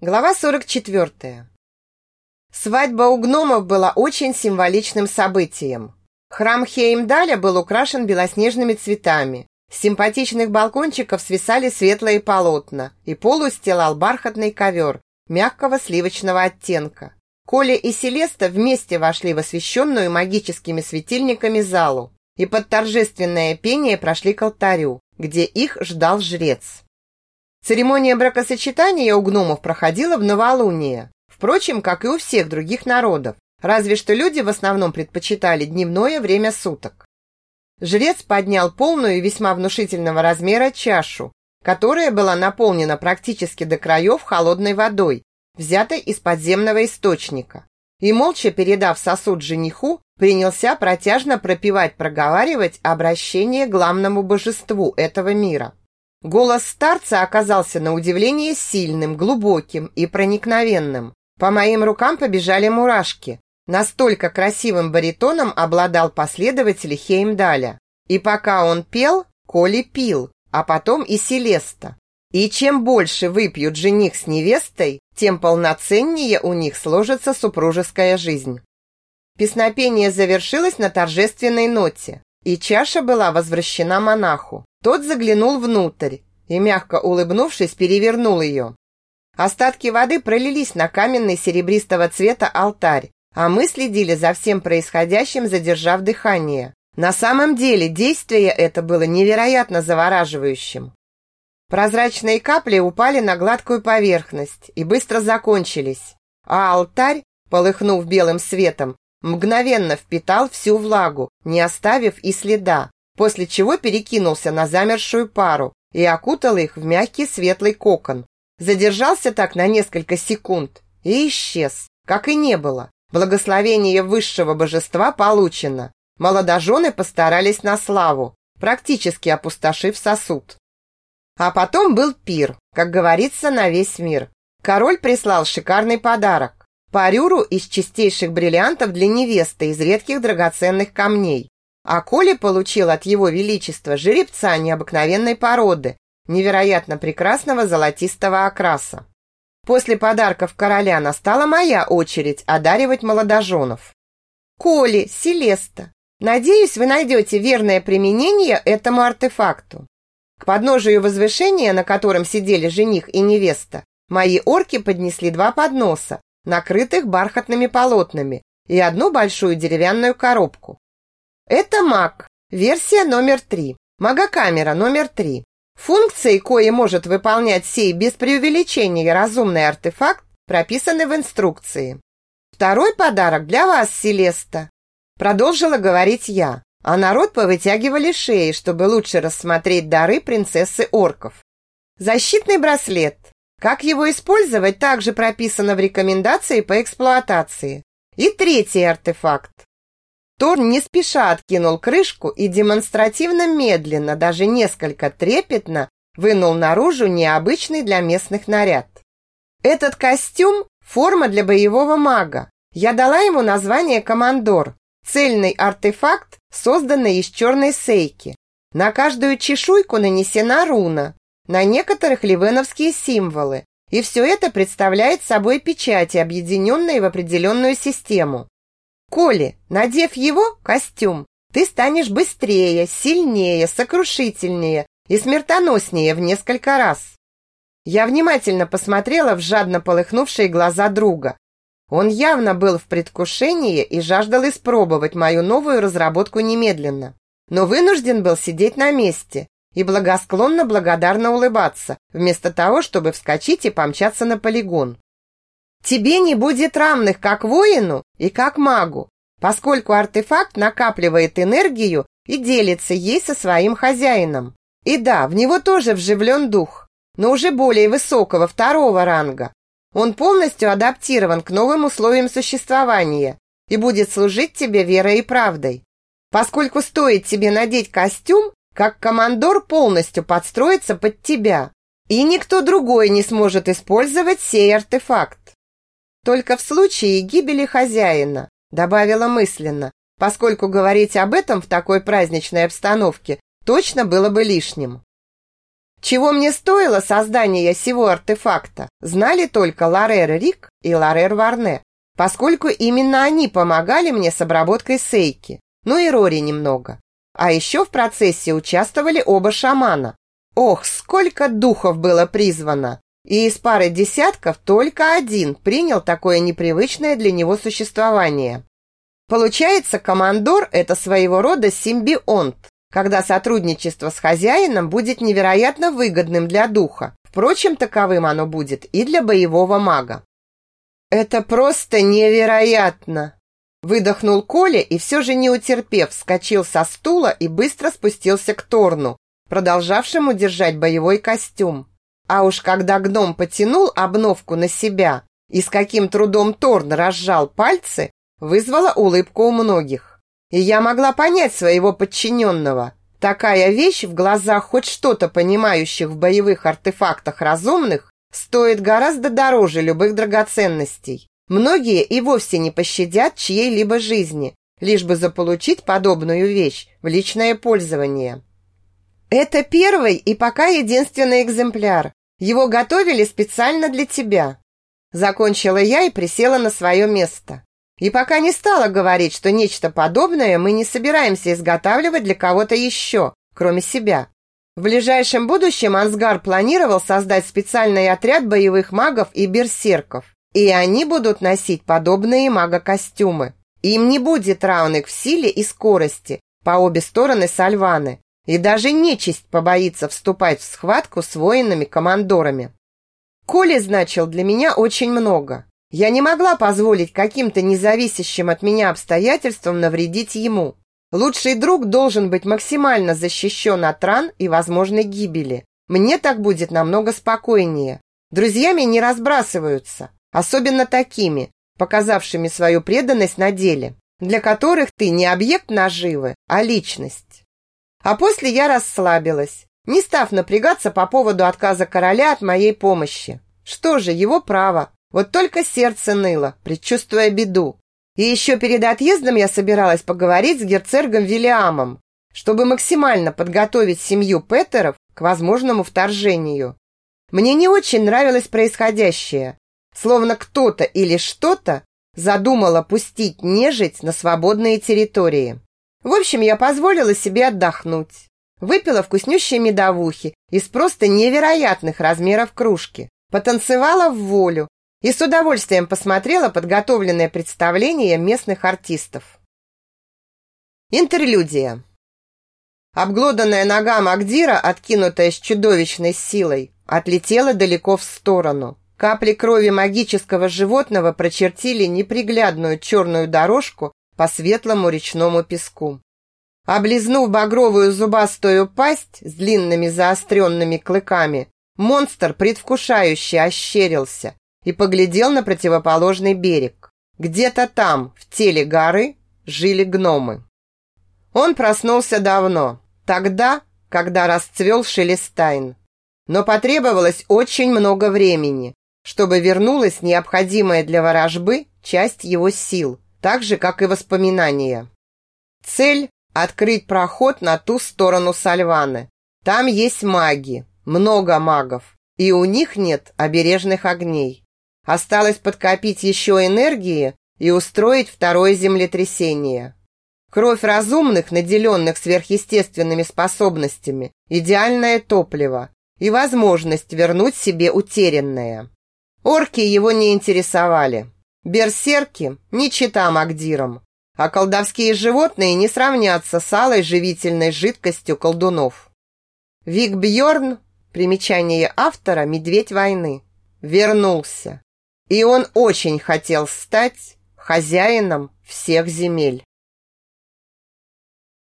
Глава 44. Свадьба у гномов была очень символичным событием. Храм Хеймдаля был украшен белоснежными цветами. С симпатичных балкончиков свисали светлые полотна, и пол устилал бархатный ковер мягкого сливочного оттенка. Коля и Селеста вместе вошли в освещенную магическими светильниками залу и под торжественное пение прошли к алтарю, где их ждал жрец. Церемония бракосочетания у гномов проходила в новолуние, впрочем, как и у всех других народов, разве что люди в основном предпочитали дневное время суток. Жрец поднял полную и весьма внушительного размера чашу, которая была наполнена практически до краев холодной водой, взятой из подземного источника, и, молча передав сосуд жениху, принялся протяжно пропевать, проговаривать обращение главному божеству этого мира. Голос старца оказался на удивление сильным, глубоким и проникновенным. По моим рукам побежали мурашки. Настолько красивым баритоном обладал последователь Хеймдаля. И пока он пел, Коли пил, а потом и Селеста. И чем больше выпьют жених с невестой, тем полноценнее у них сложится супружеская жизнь. Песнопение завершилось на торжественной ноте, и чаша была возвращена монаху. Тот заглянул внутрь и, мягко улыбнувшись, перевернул ее. Остатки воды пролились на каменный серебристого цвета алтарь, а мы следили за всем происходящим, задержав дыхание. На самом деле действие это было невероятно завораживающим. Прозрачные капли упали на гладкую поверхность и быстро закончились, а алтарь, полыхнув белым светом, мгновенно впитал всю влагу, не оставив и следа, после чего перекинулся на замершую пару и окутал их в мягкий светлый кокон. Задержался так на несколько секунд и исчез, как и не было. Благословение высшего божества получено. Молодожены постарались на славу, практически опустошив сосуд. А потом был пир, как говорится, на весь мир. Король прислал шикарный подарок. Парюру из чистейших бриллиантов для невесты из редких драгоценных камней а Коля получил от его величества жеребца необыкновенной породы, невероятно прекрасного золотистого окраса. После подарков короля настала моя очередь одаривать молодоженов. Коли, Селеста, надеюсь, вы найдете верное применение этому артефакту. К подножию возвышения, на котором сидели жених и невеста, мои орки поднесли два подноса, накрытых бархатными полотнами, и одну большую деревянную коробку. Это Маг, версия номер 3, магокамера номер 3. Функции, кои может выполнять сей без преувеличения разумный артефакт, прописаны в инструкции. Второй подарок для вас, Селеста. Продолжила говорить я, а народ повытягивали шеи, чтобы лучше рассмотреть дары принцессы орков. Защитный браслет. Как его использовать, также прописано в рекомендации по эксплуатации. И третий артефакт. Тор не спеша откинул крышку и демонстративно медленно, даже несколько трепетно, вынул наружу необычный для местных наряд. Этот костюм – форма для боевого мага. Я дала ему название «Командор». Цельный артефакт, созданный из черной сейки. На каждую чешуйку нанесена руна, на некоторых ливеновские символы. И все это представляет собой печати, объединенные в определенную систему. Коли, надев его, костюм, ты станешь быстрее, сильнее, сокрушительнее и смертоноснее в несколько раз. Я внимательно посмотрела в жадно полыхнувшие глаза друга. Он явно был в предвкушении и жаждал испробовать мою новую разработку немедленно, но вынужден был сидеть на месте и благосклонно благодарно улыбаться, вместо того, чтобы вскочить и помчаться на полигон. Тебе не будет равных как воину и как магу, поскольку артефакт накапливает энергию и делится ей со своим хозяином. И да, в него тоже вживлен дух, но уже более высокого второго ранга. Он полностью адаптирован к новым условиям существования и будет служить тебе верой и правдой. Поскольку стоит тебе надеть костюм, как командор полностью подстроится под тебя, и никто другой не сможет использовать сей артефакт. Только в случае гибели хозяина, добавила мысленно, поскольку говорить об этом в такой праздничной обстановке точно было бы лишним. Чего мне стоило создание сего артефакта, знали только Ларер Рик и Ларер Варне, поскольку именно они помогали мне с обработкой сейки, ну и Рори немного. А еще в процессе участвовали оба шамана. Ох, сколько духов было призвано! И из пары десятков только один принял такое непривычное для него существование. Получается, командор – это своего рода симбионт, когда сотрудничество с хозяином будет невероятно выгодным для духа. Впрочем, таковым оно будет и для боевого мага. «Это просто невероятно!» Выдохнул Коля и все же не утерпев, вскочил со стула и быстро спустился к Торну, продолжавшему держать боевой костюм. А уж когда гном потянул обновку на себя и с каким трудом Торн разжал пальцы, вызвала улыбку у многих. И я могла понять своего подчиненного. Такая вещь в глазах хоть что-то понимающих в боевых артефактах разумных стоит гораздо дороже любых драгоценностей. Многие и вовсе не пощадят чьей-либо жизни, лишь бы заполучить подобную вещь в личное пользование. Это первый и пока единственный экземпляр. Его готовили специально для тебя. Закончила я и присела на свое место. И пока не стала говорить, что нечто подобное мы не собираемся изготавливать для кого-то еще, кроме себя. В ближайшем будущем Ансгар планировал создать специальный отряд боевых магов и берсерков. И они будут носить подобные мага-костюмы. Им не будет равных в силе и скорости по обе стороны Сальваны. И даже нечисть побоится вступать в схватку с воинами-командорами. Коли значил для меня очень много. Я не могла позволить каким-то независящим от меня обстоятельствам навредить ему. Лучший друг должен быть максимально защищен от ран и возможной гибели. Мне так будет намного спокойнее. Друзьями не разбрасываются, особенно такими, показавшими свою преданность на деле, для которых ты не объект наживы, а личность. А после я расслабилась, не став напрягаться по поводу отказа короля от моей помощи. Что же, его право. Вот только сердце ныло, предчувствуя беду. И еще перед отъездом я собиралась поговорить с герцергом Вильямом, чтобы максимально подготовить семью Петеров к возможному вторжению. Мне не очень нравилось происходящее, словно кто-то или что-то задумало пустить нежить на свободные территории. В общем, я позволила себе отдохнуть. Выпила вкуснющие медовухи из просто невероятных размеров кружки. Потанцевала в волю, и с удовольствием посмотрела подготовленное представление местных артистов. Интерлюдия. Обглоданная нога Магдира, откинутая с чудовищной силой, отлетела далеко в сторону. Капли крови магического животного прочертили неприглядную черную дорожку по светлому речному песку. Облизнув багровую зубастую пасть с длинными заостренными клыками, монстр предвкушающе ощерился и поглядел на противоположный берег. Где-то там, в теле горы, жили гномы. Он проснулся давно, тогда, когда расцвел Шелестайн. Но потребовалось очень много времени, чтобы вернулась необходимая для ворожбы часть его сил, так же, как и воспоминания. Цель – открыть проход на ту сторону Сальваны. Там есть маги, много магов, и у них нет обережных огней. Осталось подкопить еще энергии и устроить второе землетрясение. Кровь разумных, наделенных сверхъестественными способностями, идеальное топливо и возможность вернуть себе утерянное. Орки его не интересовали. Берсерки не чита Магдирам, а колдовские животные не сравнятся с алой живительной жидкостью колдунов. Вик Бьорн, примечание автора «Медведь войны», вернулся. И он очень хотел стать хозяином всех земель.